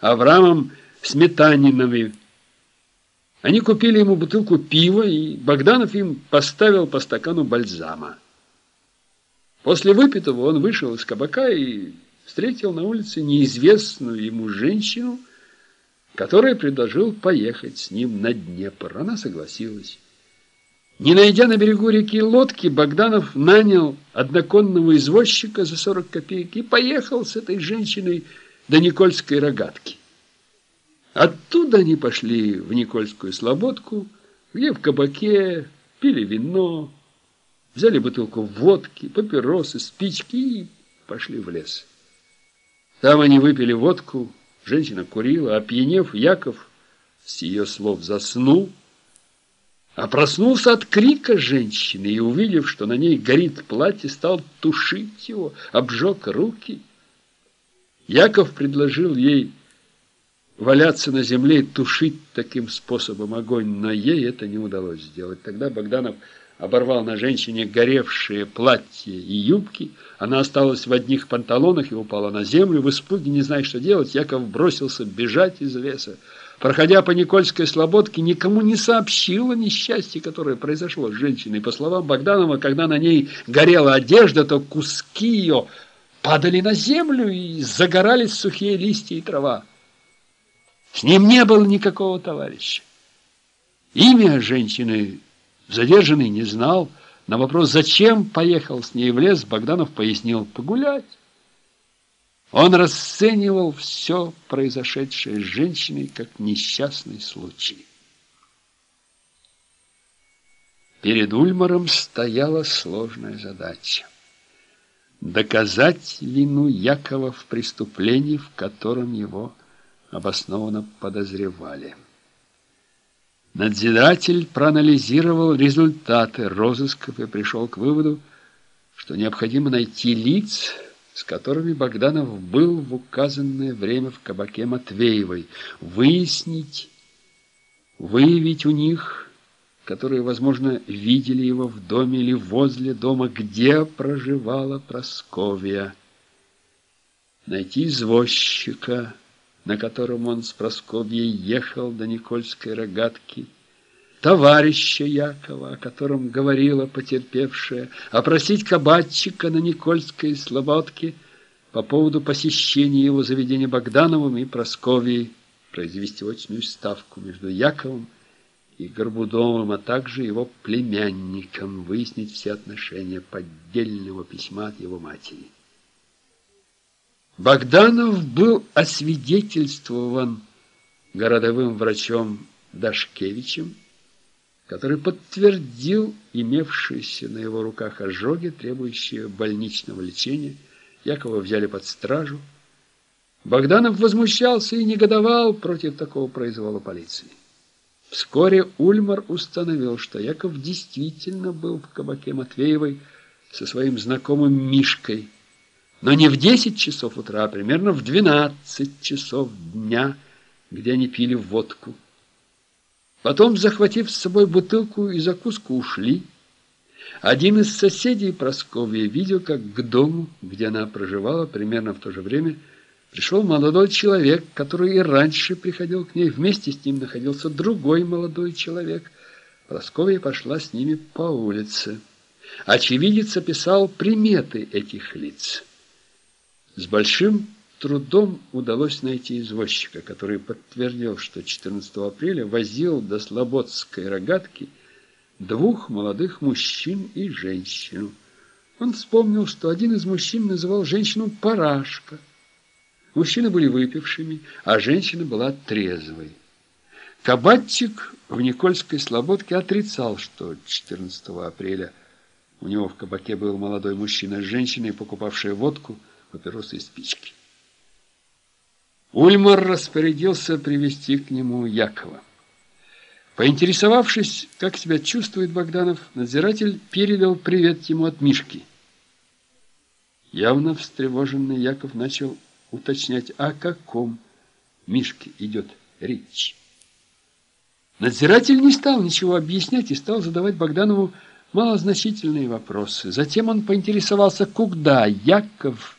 Авраамом Сметаниновым. Они купили ему бутылку пива, и Богданов им поставил по стакану бальзама. После выпитого он вышел из кабака и встретил на улице неизвестную ему женщину, которая предложил поехать с ним на Днепр. Она согласилась. Не найдя на берегу реки лодки, Богданов нанял одноконного извозчика за 40 копеек и поехал с этой женщиной до Никольской рогатки. Оттуда они пошли в Никольскую слободку, где в кабаке пили вино, взяли бутылку водки, папиросы, спички и пошли в лес. Там они выпили водку, женщина курила, опьянев, Яков с ее слов заснул, а проснулся от крика женщины и, увидев, что на ней горит платье, стал тушить его, обжег руки. Яков предложил ей валяться на земле и тушить таким способом огонь, но ей это не удалось сделать. Тогда Богданов оборвал на женщине горевшие платья и юбки. Она осталась в одних панталонах и упала на землю. В испуге, не зная, что делать, Яков бросился бежать из леса. Проходя по Никольской слободке, никому не сообщил о несчастье, которое произошло с женщиной. По словам Богданова, когда на ней горела одежда, то куски ее падали на землю и загорались сухие листья и трава. С ним не было никакого товарища. Имя женщины задержанный не знал. На вопрос, зачем поехал с ней в лес, Богданов пояснил «погулять». Он расценивал все произошедшее с женщиной как несчастный случай. Перед Ульмаром стояла сложная задача. Доказать вину Якова в преступлении, в котором его обоснованно подозревали. Надзиратель проанализировал результаты розысков и пришел к выводу, что необходимо найти лиц, с которыми Богданов был в указанное время в кабаке Матвеевой, выяснить, выявить у них, которые, возможно, видели его в доме или возле дома, где проживала Просковья, найти извозчика, на котором он с Просковьей ехал до Никольской рогатки, товарища Якова, о котором говорила потерпевшая, опросить кабачика на Никольской слободке по поводу посещения его заведения Богдановым и Просковьей, произвести очную ставку между Яковом и Горбудовым, а также его племянником, выяснить все отношения поддельного письма от его матери. Богданов был освидетельствован городовым врачом Дашкевичем, который подтвердил имевшиеся на его руках ожоги, требующие больничного лечения. Якова взяли под стражу. Богданов возмущался и негодовал против такого произвола полиции. Вскоре Ульмар установил, что Яков действительно был в кабаке Матвеевой со своим знакомым Мишкой, но не в 10 часов утра, а примерно в 12 часов дня, где они пили водку. Потом, захватив с собой бутылку и закуску, ушли. Один из соседей Прасковьи видел, как к дому, где она проживала, примерно в то же время, пришел молодой человек, который и раньше приходил к ней. Вместе с ним находился другой молодой человек. Прасковья пошла с ними по улице. Очевидец описал приметы этих лиц. С большим трудом удалось найти извозчика, который подтвердил, что 14 апреля возил до Слободской рогатки двух молодых мужчин и женщину. Он вспомнил, что один из мужчин называл женщину «парашка». Мужчины были выпившими, а женщина была трезвой. Кабатчик в Никольской Слободке отрицал, что 14 апреля у него в кабаке был молодой мужчина с женщиной, покупавшая водку, папиросы и спички. Ульмар распорядился привести к нему Якова. Поинтересовавшись, как себя чувствует Богданов, надзиратель передал привет ему от Мишки. Явно встревоженный Яков начал уточнять, о каком Мишке идет речь. Надзиратель не стал ничего объяснять и стал задавать Богданову малозначительные вопросы. Затем он поинтересовался, куда Яков